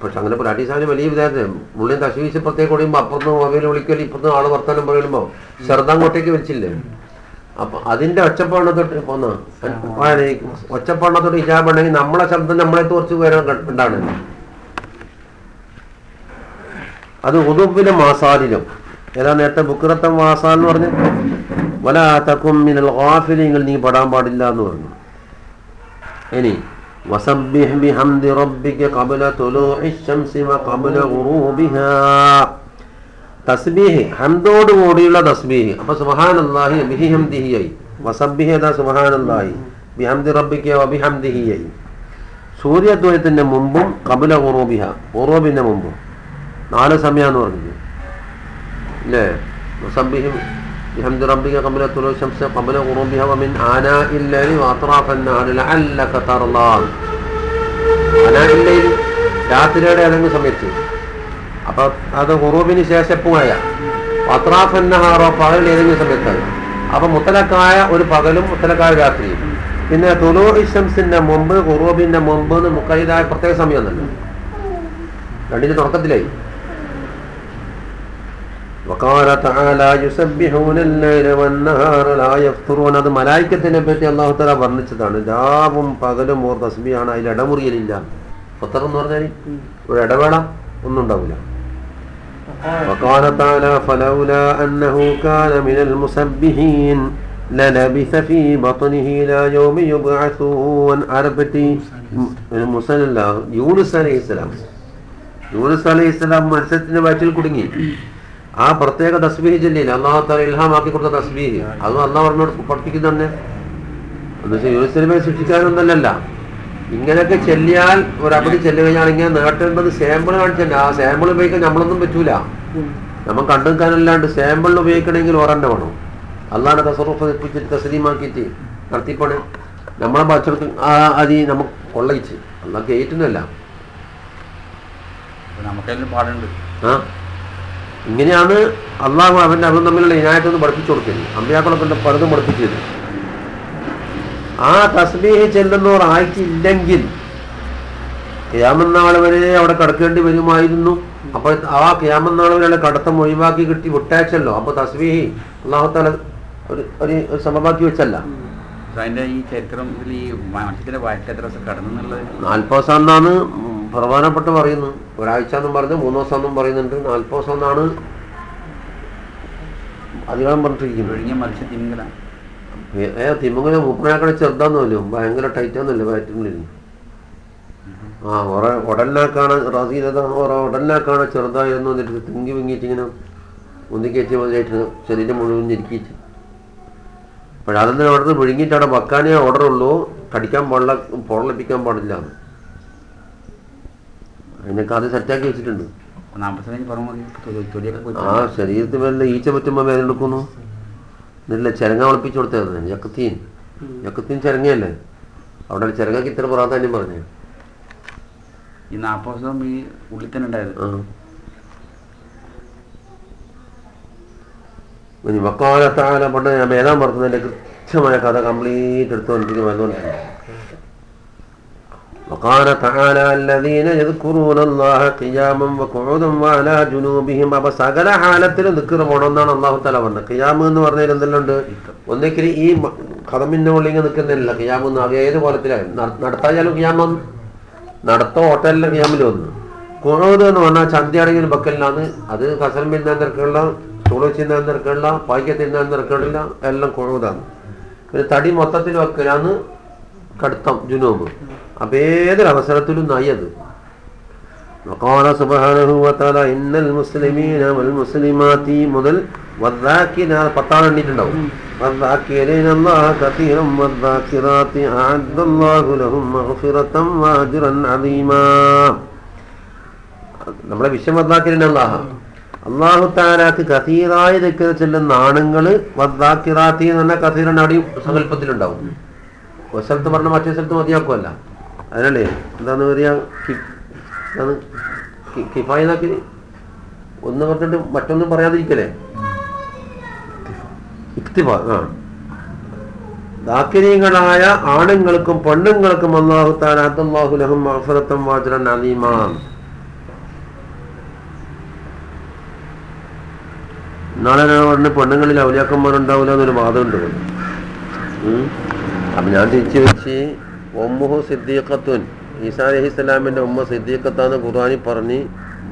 പക്ഷെ അങ്ങനെ പുരാട്ടി പ്രാക്ടീസാന് വലിയ വിധാനം ഉള്ളിൽ തശ്വീശ് പ്രത്യേകം കുടിയുമ്പോൾ അപ്പുറത്ത് മൊബൈൽ വിളിക്കലും ഇപ്പുറത്ത് ആൾ വർത്താനം പറയുമ്പോ ചെറുതാങ്കോട്ടേക്ക് വലിച്ചില്ലേ? അപ്പൊ അതിന്റെ ഒച്ചപ്പാടത്തോട്ട് ഒന്ന് ഒച്ചപ്പാടത്തോട്ട് ഹിജാബ് ഉണ്ടെങ്കിൽ നമ്മളെ ശബ്ദം നമ്മളെ കുറച്ച് പേരെ ഉണ്ടാണ് അത് ഉതുബിലെ മാസാലിലും ഏതാ നേരത്തെ ബുക്കിറത്തം മാസാൽ എന്ന് പറഞ്ഞു? വല തക്കും മിനൽ നീ പെടാൻ പാടില്ല എന്ന് പറഞ്ഞു. ഇനി وسبح بحمد ربك قبل طلوع الشمس وقبل غروبها തസ്ബീഹ് ഹംദോട് കൂടിയുള്ള തസ്ബീഹ് അപ്പൊ സുബ്ഹാനല്ലാഹി ബിഹി ഹംദിഹിയായി വസബ്ബിഹ് ഏതാ സുബ്ഹാനല്ലാഹി ബിഹംദി റബ്ബിക വബിഹംദിഹിയായി സൂര്യദ്വയത്തിന്റെ മുമ്പും കബുല ഉറൂബിഹ ഉറൂബിന്റെ മുമ്പും നാല് സമയാന്ന് പറഞ്ഞു അല്ലേ വസബ്ബിഹ് بحمد ربك قبل طلوع الشمس قبل غروبها ومن آناء الليل وأطراف النهار لعلك ترضى آناء الليل രാത്രിയുടെ ഏതെങ്കിലും സമയത്ത് അപ്പൊ അത് ഹുറൂബിന് ശേഷപ്പുമായ അത്രാഫന്നഹാറോ പകൽ ഏതെങ്കിലും സമയത്താണ് അപ്പൊ മുത്തലക്കായ ഒരു പകലും മുത്തലക്കായ രാത്രിയും പിന്നെ തുലൂ ഇഷംസിന്റെ മുമ്പ് ഹുറൂബിന്റെ മുമ്പ് എന്ന് മുക്കൈതായ പ്രത്യേക സമയം തന്നെ രണ്ടിന്റെ തുടക്കത്തിലായി وقال تعالى يسبحون الليل والنهار لا يفترون അത് മലായിക്കത്തിനെ പറ്റി അള്ളാഹു തല വർണ്ണിച്ചതാണ് രാവും പകലും ഓർ തസ്ബിയാണ് അതിൽ ഇടമുറിയലില്ല ഫത്തർ എന്ന് പറഞ്ഞാൽ ഒരു ഇടവേള ഒന്നും ഉണ്ടാവില്ല وقال تعالى فلولا أنه كان من المسبحين للبث في بطنه إلى يوم يبعثون ആരെപ്പറ്റി മുസല്ല യൂനുസ് അലൈഹി സ്വലാം യൂനുസ് അലൈഹി സ്വലാം മത്സ്യത്തിന്റെ വയറ്റിൽ കുടുങ്ങി ആ പ്രത്യേക തസ്ബീഹ് ചൊല്ലിയില്ല അള്ളാഹു താല ഇൽഹാമാക്കി കൊടുത്ത തസ്ബീഹ്. അതും അള്ളാഹ് പറഞ്ഞോട് പഠിപ്പിക്കുന്ന തന്നെ. എന്നുവെച്ചാൽ യൂനുസ് സൃഷ്ടിക്കാനൊന്നല്ല സൃഷ്ടിക്കാനൊന്നല്ലല്ല ഇങ്ങനെയൊക്കെ ചെല്ലിയാൽ ഒരു അപടി ചെല്ലു കഴിഞ്ഞാൽ ഇങ്ങനെ നേട്ടേണ്ടത് സാമ്പിൾ കാണിച്ചല്ല. ആ സാമ്പിൾ ഉപയോഗിക്കാൻ നമ്മളൊന്നും പറ്റൂല. നമ്മൾ കണ്ടെടുക്കാനല്ലാണ്ട് സാമ്പിളിൽ ഉപയോഗിക്കണമെങ്കിൽ ഓറന്നെ വേണം. അള്ളാഹ് തസറുഫ് എത്തിച്ചിട്ട് തസ്ലീമാക്കിയിട്ട് നടത്തിപ്പണി. നമ്മളെ ഭക്ഷണത്തിൽ ആ അതി നമുക്ക് കൊള്ളയിച്ച്. അള്ളാഹ് കയറ്റുന്നല്ല നമുക്കതിന് പാടുണ്ട്. ആ? ഇങ്ങനെയാണ് അള്ളാഹു അവന്റെ അവൻ തമ്മിലുള്ള ഇനായത്തൊന്ന് പഠിപ്പിച്ചു കൊടുക്കുന്നത് അമ്പ്യാക്കളൊക്കെ പലതും പഠിപ്പിച്ചത്. ആ തസ്ബീഹ് ചെല്ലുന്നവർ ആയിട്ടില്ലെങ്കിൽ ക്യാമന്നാൾ വരെ അവിടെ കിടക്കേണ്ടി വരുമായിരുന്നു. അപ്പൊ ആ ക്യാമന്നാൾ വരെയുള്ള കടത്തം ഒഴിവാക്കി കിട്ടി വിട്ടയച്ചല്ലോ. അപ്പൊ തസ്ബീഹി അള്ളാഹുത്താല ഒരു ഒരു സമമാക്കി വെച്ചല്ല. അതിന്റെ ഈ ചരിത്രം ഇതിൽ ഈ നാൽപ്പത് ദിവസം എന്നാണ് പ്രധാനപ്പെട്ട് പറയുന്നു. ഒരാഴ്ച എന്നും പറഞ്ഞു മൂന്ന് ദിവസം എന്നും പറയുന്നുണ്ട് നാൽപ്പത് ദിവസം എന്നാണ് അധികം പറഞ്ഞിട്ടിരിക്കുന്നത്. ഏ- തിമ്മങ്ങനെ മുപ്പനാക്കണ ചെറുതാന്നല്ലോ ഭയങ്കര ടൈറ്റാന്നല്ലോ വയറ്റുള്ളിൽ ആ ഒറ ഉടലിനാക്കാണ് റസീലത ഉടലിനാക്കാണ് ചെറുതായിരുന്നു എന്നിട്ട് തിങ്ങി വിങ്ങിയിട്ട് ഇങ്ങനെ ഒന്നിക്കേച്ച് മതിയായിട്ട് ശരീരം മുഴുവൻ ഞെരുക്കിയിട്ട്. അപ്പോഴതെന്ന് അവിടുന്ന് വിഴുങ്ങിയിട്ട് അവിടെ വെക്കാനേ ഓർഡർ ഉള്ളൂ. കടിക്കാൻ പാടില്ല പൊള്ളപ്പിക്കാൻ പാടില്ല. അതിനൊക്കെ അത് സെറ്റാക്കി വെച്ചിട്ടുണ്ട്. ആ ശരീരത്തിൽ വല്ല ഈച്ച പറ്റുമ്പോൾ വേദന എടുക്കുന്നു. എന്നില്ല ചിരങ്ങ ഒളിപ്പിച്ചു കൊടുത്തായിരുന്നു ചക്കത്തീൻ ചക്കത്തീൻ ചിരങ്ങയല്ലേ? അവിടെ ചിരങ്ങക്ക് ഇത്ര പ്രാധാന്യം പറഞ്ഞു. ഈ നാൽപ്പത് ദിവസം ഈ ഉള്ളിൽ തന്നെ ഉണ്ടായിരുന്നു വക്കാലത്താല പണ്ട് ഞാൻ വേദാൻ പറഞ്ഞതിന്റെ കൃത്യമായ കഥ കംപ്ലീറ്റ് എടുത്തുകൊണ്ടിരിക്കും വന്നുകൊണ്ടിരിക്കും وقال تعالى الذين يذكرون الله قياما وقعودا وعلى جنوبهم അപ്പൊ സകല ഹാലത്തിലും നിൽക്കുന്ന പോണമെന്നാണ് അള്ളാഹു തല പറഞ്ഞത് ഖിയാമ് എന്ന് പറഞ്ഞാൽ എന്തെല്ലാം ഉണ്ട് ഒന്നിക്കൽ ഈ കഥമിന്റെ ഉള്ളിൽ നിൽക്കുന്നില്ല ഖിയാമ് എന്ന് അത് ഏത് കോലത്തിലായി നടത്തായാലും ഖിയാമം നടത്തോ ഹോട്ടലിലെ ഖിയാമിൽ വന്നു കുഴൂത് എന്ന് പറഞ്ഞാൽ ചന്തയാണെങ്കിൽ ബക്കലിനാണ് അത് കസൽ തിന്നാൻ തിരക്കുള്ള ചൂട് തിന്നാൻ തിരക്കുള്ള പായ്ക്ക തിന്നാൻ തിരക്കുള്ള എല്ലാം കുഴൂതാണ് പിന്നെ തടി മൊത്തത്തിൽ വെക്കലാണ് കടുത്തം ജുനൂബ് അപ്പൊ ഏതൊരു അവസരത്തിലും നായി അത് وقال سبحانه وتعالى إن المسلمين والمسلمات മുതൽ والذاكرين പത്താം എണ്ണിട്ടുണ്ടാവും والذاكرين الله كثيرا والذاكرات أعد الله لهم مغفرة وأجرا عظيما നമ്മളെ വിഷയം വദ്ദാക്കിരൻ അള്ളാഹ അള്ളാഹു താലാക്ക് കഥീറായി ദിക്കർ ചെല്ലുന്ന ആണുങ്ങള് വദ്ദാക്കിറാത്തി എന്ന് പറഞ്ഞാൽ കഥീറൻ അവിടെയും സങ്കല്പത്തിലുണ്ടാവും ഒരു സ്ഥലത്ത് പറഞ്ഞ മറ്റേ സ്ഥലത്ത് മതിയാക്കുമല്ല അതിനല്ലേ? എന്താന്ന് പറയാ കിഫായി ഒന്ന് പറഞ്ഞിട്ട് മറ്റൊന്നും പറയാതിരിക്കലേ ദാക്കിരീങ്ങളായ ആണുങ്ങൾക്കും പെണ്ണുങ്ങൾക്കും അള്ളാഹു താലാഹു ലഹും മഹഫറത്തം വാജറൻ അലീമാം. നാളെ പറഞ്ഞ പെണ്ണുങ്ങളിൽ അവലിയാക്കന്മാരുണ്ടാവില്ല എന്നൊരു വാദമുണ്ട്. അപ്പൊ ഞാൻ തിരിച്ചു വെച്ച് ഒമ്മുഹു സിദ്ദീഖത്തുൻ. ഈസാ അലഹി ഇസ്ലാമിന്റെ ഉമ്മ സിദ്ദീഖത്താന്ന് ഖുർആാനി പറഞ്ഞ്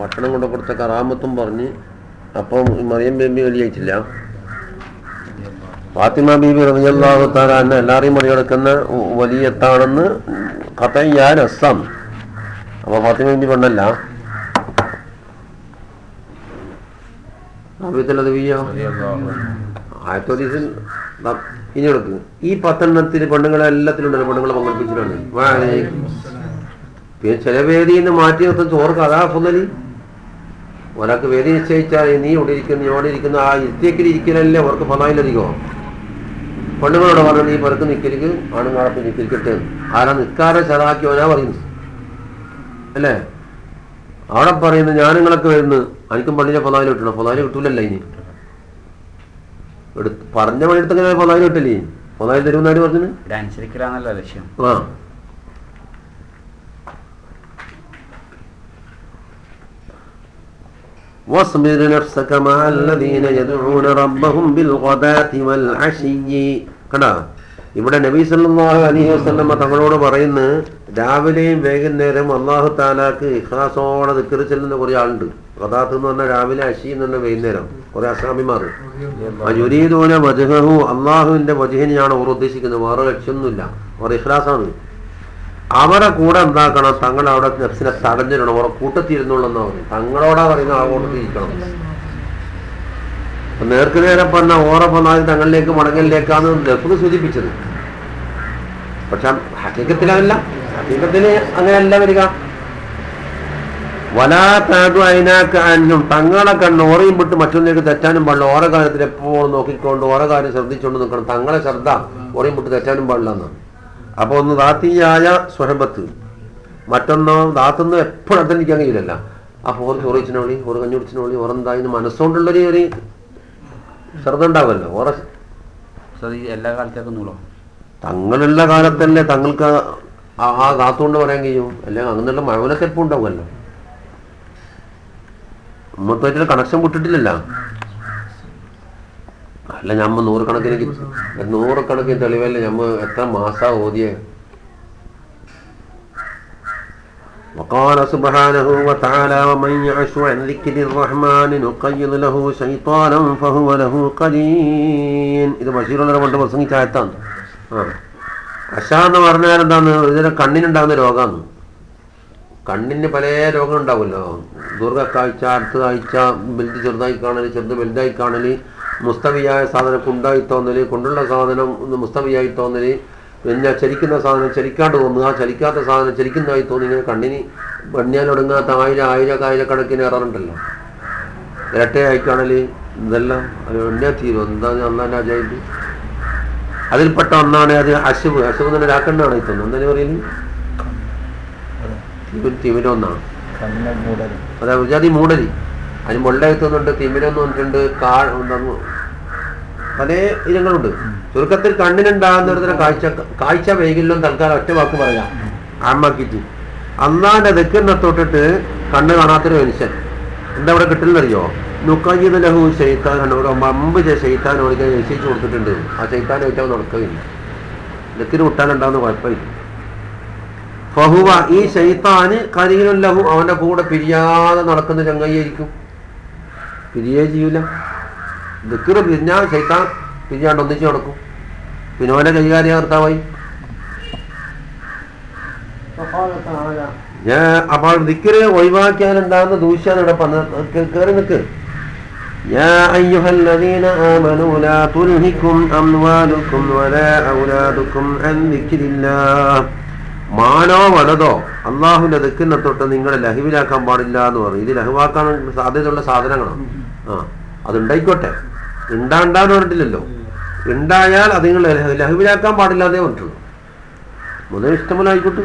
ഭക്ഷണം കൊണ്ട് കൊടുത്ത കറാമത്തും പറഞ്ഞ് അപ്പം മറിയം ബേബി വെളിയിച്ചില്ല ഫാത്തിമ ബീബി റബിയല്ലാഹു താലാന്ന് എല്ലാവരെയും മറികടക്കുന്ന വലിയത്താണെന്ന് ഞാൻ അസ്സാം അപ്പൊ ഫാത്തിമ ബീബി പെണ്ണല്ല. ആയിരത്തി ആയത്തോദീസിൽ ഇനി എടുക്ക് ഈ പത്തെണ്ണത്തിൽ പെണ്ണുങ്ങളെ എല്ലാത്തിലും ഉണ്ടല്ലോ. പെണ്ണുങ്ങളെ പങ്കെടുപ്പിച്ചിട്ടുണ്ട് വാലേക്കും. പിന്നെ ചില വേദിയിൽ നിന്ന് മാറ്റി നിർത്തും. ചോർക്ക് അതാ പുന്നലി ഒരാൾക്ക് വേദി നിശ്ചയിച്ചാൽ നീ ഇവിടെ ഇരിക്കുന്നു ഇവിടെ ഇരിക്കുന്നു. ആ ഇരുത്തേക്കിൽ ഇരിക്കലല്ലേ അവർക്ക് ഫലായിലധികമോ പെണ്ണുങ്ങളോട് പറഞ്ഞു നീ പുറത്ത് നിൽക്കലിക്ക് ആണുങ്ങളൊപ്പം നിൽക്കലിക്കട്ടെ ആരാ നിൽക്കാതെ ചെറാക്കിയോനാ പറയുന്നു അല്ലേ? അവിടെ പറയുന്നു ഞാൻ നിങ്ങളൊക്കെ വരുന്നു. എനിക്കും പള്ളിയിലെ ഫലായിൽ കിട്ടണം ഫലായിൽ കിട്ടൂലല്ല ഇനി. എടുത്ത് പറഞ്ഞ പണിയെടുത്ത് ഇങ്ങനെ ഫലായിൽ കിട്ടില്ലേ ഫലായിൽ തരുമെന്നാര് പറഞ്ഞു ഇത് അനുസരിക്കലാന്നല്ലോ ലക്ഷ്യം ആ واصبر نفسك مع الذين يدعون ربهم بالغداة والعشي കണ്ടാ ഇവിടെ നബി സല്ലല്ലാഹു അലൈഹി വസല്ലമ തങ്ങളോട് പറയുന്നു രാവിലെയും വൈകുന്നേരം അള്ളാഹു താലാക്ക് ഇഖ്ലാസോടെ ദിക്കറ് ചെല്ലുന്ന കുറെ ആളുണ്ട് ഗദാത്ത് എന്ന് പറഞ്ഞാൽ രാവിലെ അശി എന്ന് പറഞ്ഞാൽ വൈകുന്നേരം. കുറെ അസാമിമാർ യുരീദൂന വജഹു അള്ളാഹുവിന്റെ വജഹിനെയാണ് അവർ ഉദ്ദേശിക്കുന്നത്. വേറെ ലക്ഷ്യമൊന്നുമില്ല. വേറെ ഇഹ്ലാസാണ് അവരെ കൂടെ എന്താക്കണം? തങ്ങൾ അവിടെ നഫ്സിനെ തടഞ്ഞിരണം അവരെ കൂട്ടത്തിരുന്നുള്ളെന്നാ പറയും തങ്ങളോടാ പറയുന്ന ആ കൂട്ടത്തിൽ ഇരിക്കണം. അപ്പൊ നേർക്ക് നേരെ പറഞ്ഞ ഓറ പന്നാതി തങ്ങളിലേക്ക് മടങ്ങലിലേക്കാണ് ലഫ്ത് സൂചിപ്പിച്ചത്. പക്ഷെ ഹക്കീക്കത്തിലല്ല. ഹക്കീക്കത്തിന് അങ്ങനെയല്ല വരിക. വലാ താതു അതിനാക്ക് അന്നും തങ്ങളെ കണ്ണ് ഓറയും വിട്ട് മറ്റൊന്നിലേക്ക് തെറ്റാനും പാടില്ല. ഓരോ കാര്യത്തിൽ എപ്പോഴും നോക്കിക്കൊണ്ട് ഓരോ കാര്യം ശ്രദ്ധിച്ചുകൊണ്ട് നിൽക്കണം തങ്ങളെ ശ്രദ്ധ ഓറയും വിട്ട് തെറ്റാനും പാടില്ല എന്നാണ്. അപ്പൊ ഒന്ന് ദാത്തിയായ സ്വഹബത്ത് മറ്റൊന്നോ ദാത്തുനിന്ന് എപ്പോഴും അധ്വാനിക്കാൻ കഴിയില്ലല്ല അപ്പൊ ഓർ ചോറിച്ചിനോളി ഓർ കഞ്ഞുടിച്ചിനോളി ഓറെന്തായി മനസ്സുകൊണ്ടുള്ളൊരു ഒരു ശ്രദ്ധ ഉണ്ടാവുമല്ലോ ഓറ എല്ലാ കാലത്തേക്കും തങ്ങളുള്ള കാലത്തല്ലേ തങ്ങൾക്ക് ആ കാത്തുകൊണ്ട് പറയാൻ കഴിയും. അല്ലെങ്കിൽ അങ്ങനെയുള്ള മഴവിലൊക്കെ എപ്പോൾ ഉണ്ടാവുമല്ലോ ഉമ്മത്തായിട്ട് കണക്ഷൻ വിട്ടിട്ടില്ലല്ലോ അല്ല ഞമ്മ നൂറുകണക്കിന് കി- നൂറുകണക്കിന് തെളിവല്ലേ ഞമ്മ എത്ര മാസാ ഓതിയേ وقال سبحانه وتعالى ومن يعش عن ذكر الرحمن نقيض له شيطانا فهو له قليل ഇത് ബഷീറുള്ള കൊണ്ട് പ്രസംഗിച്ച ആയത്താണ് ആ അശ എന്ന് പറഞ്ഞാൽ എന്താണ് ഇതിന് കണ്ണിനുണ്ടാകുന്ന രോഗമാണ് കണ്ണിന് പല രോഗങ്ങൾ ഉണ്ടാവുമല്ലോ ദീർഘക്കാഴ്ച അടുത്ത കാഴ്ച വലുത് ചെറുതായി കാണൽ ചെറുത് വലുതായി കാണൽ മുസ്തവിയായ സാധനം കുണ്ടായി തോന്നൽ കൊണ്ടുള്ള സാധനം മുസ്തവിയായി തോന്നൽ പിന്നെ ചലിക്കുന്ന സാധനം ചലിക്കാണ്ട് തോന്നുക ചലിക്കാത്ത സാധനം ചലിക്കുന്നതായി തോന്നി ഇങ്ങനെ കണ്ണിന് വെണ്ണിയാൽ ഒടുങ്ങാത്ത ആയിരം ആയിരം ആയിരക്കണക്കിന് ഇററുണ്ടല്ലോ ഇരട്ടയായി കാണൽ ഇതെല്ലാം. അത് എണ്ണ തീരും? എന്താ അന്നാൻ അജായിട്ട് അതിൽപ്പെട്ട ഒന്നാണ് അത് അശുവ് അശുവ് തന്നെ രാക്കണ്ണാണ് തോന്നുന്നത് എന്താ പറയുന്നത് തിമിർ തിമിരൊന്നാണ്. അതെ ജാതി മൂടരി അതിന് മുള്ളയെത്തുന്നുണ്ട് തിമിരൊന്ന് വന്നിട്ടുണ്ട് കാ പല ഇനങ്ങളുണ്ട്. ചുരുക്കത്തിൽ കണ്ണിനുണ്ടാകുന്ന ഒരു തരം കാഴ്ച കാഴ്ച വൈകല്യം തൽക്കാലം ഒറ്റ വാക്ക് പറയാം. ആമാക്കിയിട്ട് അന്നാന്റെ ദക്കിനെ തൊട്ടിട്ട് കണ്ണ് കാണാത്തൊരു മനുഷ്യൻ. എന്താ ഇവിടെ കിട്ടുന്നറിയോ നുക്കഞ്ഞത് ലഹു ഷെയ്ത്താനാണ് അമ്പ് ശൈത്താൻ ഓടിക്കാൻ നിശ്ചയിച്ചു കൊടുത്തിട്ടുണ്ട്. ആ ശൈത്താൻ ഏറ്റവും നടക്കുകയില്ല ദക്കിന് വിട്ടാലുണ്ടാകുന്ന കുഴപ്പമില്ല. ഫഹുവ ഈ ഷെയ്ത്താന് കരികിലും ലഹു അവന്റെ കൂടെ പിരിയാതെ നടക്കുന്ന ചങ്ങായിരിക്കും പിരിയേ ചെയ്യൂല ദിക്കറ് പിരിഞ്ഞാൽ ഷെയ്ത്താൻ പിരിയാണ്ട് ഒന്നിച്ച് നടക്കും പിന്നെ ഓന്റെ കൈകാര്യ കർത്താവായി وقال تعالى ഞാൻ അപ്പോൾ ദിക്കറ് ഒഴിവാക്കിയാൽ ഉണ്ടാകുന്ന ദൂഷ്യാണ് ഇവിടെ പറഞ്ഞ കയറി നിൽക്ക് يا أيها الذين آمنوا لا تلهكم أموالكم ولا أولادكم عن ذكر الله മാനോ വടതോ അള്ളാഹുവിന്റെ ദിക്കിനെ തൊട്ട് നിങ്ങളെ ലഹുവിലാക്കാൻ പാടില്ല എന്ന് പറഞ്ഞു ഇത് ലഹുവാക്കാൻ സാധ്യതയുള്ള സാധനങ്ങളാണ്. ആ അതുണ്ടായിക്കോട്ടെ. ഉണ്ടാണ്ടാന്ന് പറഞ്ഞിട്ടില്ലല്ലോ. ഉണ്ടായാൽ അത് നിങ്ങൾ ലഹുവിലാക്കാൻ പാടില്ല അതേ പറഞ്ഞിട്ടുള്ളൂ. മുതൽ ഇഷ്ടമല്ലായിക്കോട്ടെ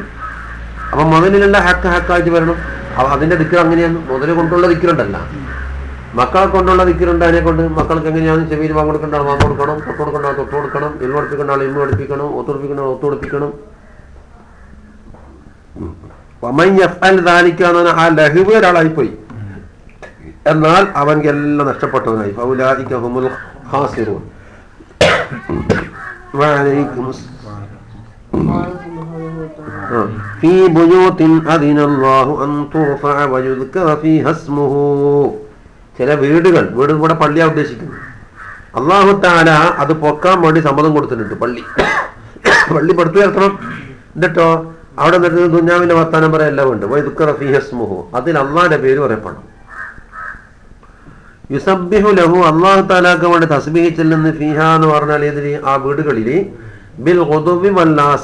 അപ്പൊ മുതലിലുള്ള ഹാക്ക് ഹാക്കായിട്ട് വരണം. അതിന്റെ ദിക്കർ അങ്ങനെയാണ്. മുതൽ കൊണ്ടുള്ള ദിക്കറുണ്ടല്ല മക്കളെ കൊണ്ടുള്ള ദിക്കറുണ്ട് അതിനെ കൊണ്ട് മക്കൾക്ക് എങ്ങനെയാണ് ചെവിയിൽ വാങ്ങ് കൊടുക്കേണ്ട വാങ്ങ് കൊടുക്കണം തൊട്ട് കൊടുക്കേണ്ട തൊട്ട് കൊടുക്കണം. ഒത്തുടിപ്പിക്കേണ്ട ആൾ ഒത്തുടിപ്പിക്കണം. വമൻ യഫ്അൽ ദാലിക എന്ന് പറഞ്ഞാൽ ആ ലഹുവ് ഒരാളായിപ്പോയി എന്നാൽ അവൻക്ക് എല്ലാം നഷ്ടപ്പെട്ടവനായി ഫൗലായിക ഹുമുൽ ഖാസിറൂൻ വഅലൈക്കുമുസ് قال سبحانه وتعالى في بيوت أذن الله أن ترفع ويذكر فيها اسمه ചില വീടുകൾ വീട് ഇവിടെ പള്ളിയാ ഉദ്ദേശിക്കുന്നത് അള്ളാഹു താല അത് പൊക്കാൻ വേണ്ടി സമ്മതം കൊടുത്തിട്ടുണ്ട് പള്ളി പള്ളി പടുത്തു ഉയർത്തണം എന്നിട്ടോ അവിടെ നിന്നിട്ട് ദുഞ്ഞാവിന്റെ വർത്താനം പറയല്ല ഉണ്ട്. വൈദുക്കറ ഫിഹസ്മുഹു അതിൽ അള്ളാഹിന്റെ പേര് പറയപ്പെടണം. യുസബ്ബിഹു ലഹു അള്ളാഹു താലാക്ക് വേണ്ടി തസ്ബിഹിച്ചില്ലെന്ന് ചെല്ലുന്ന ഫിഹ എന്ന് പറഞ്ഞാൽ ഇതിൽ ആ വീടുകളിൽ ബിൽ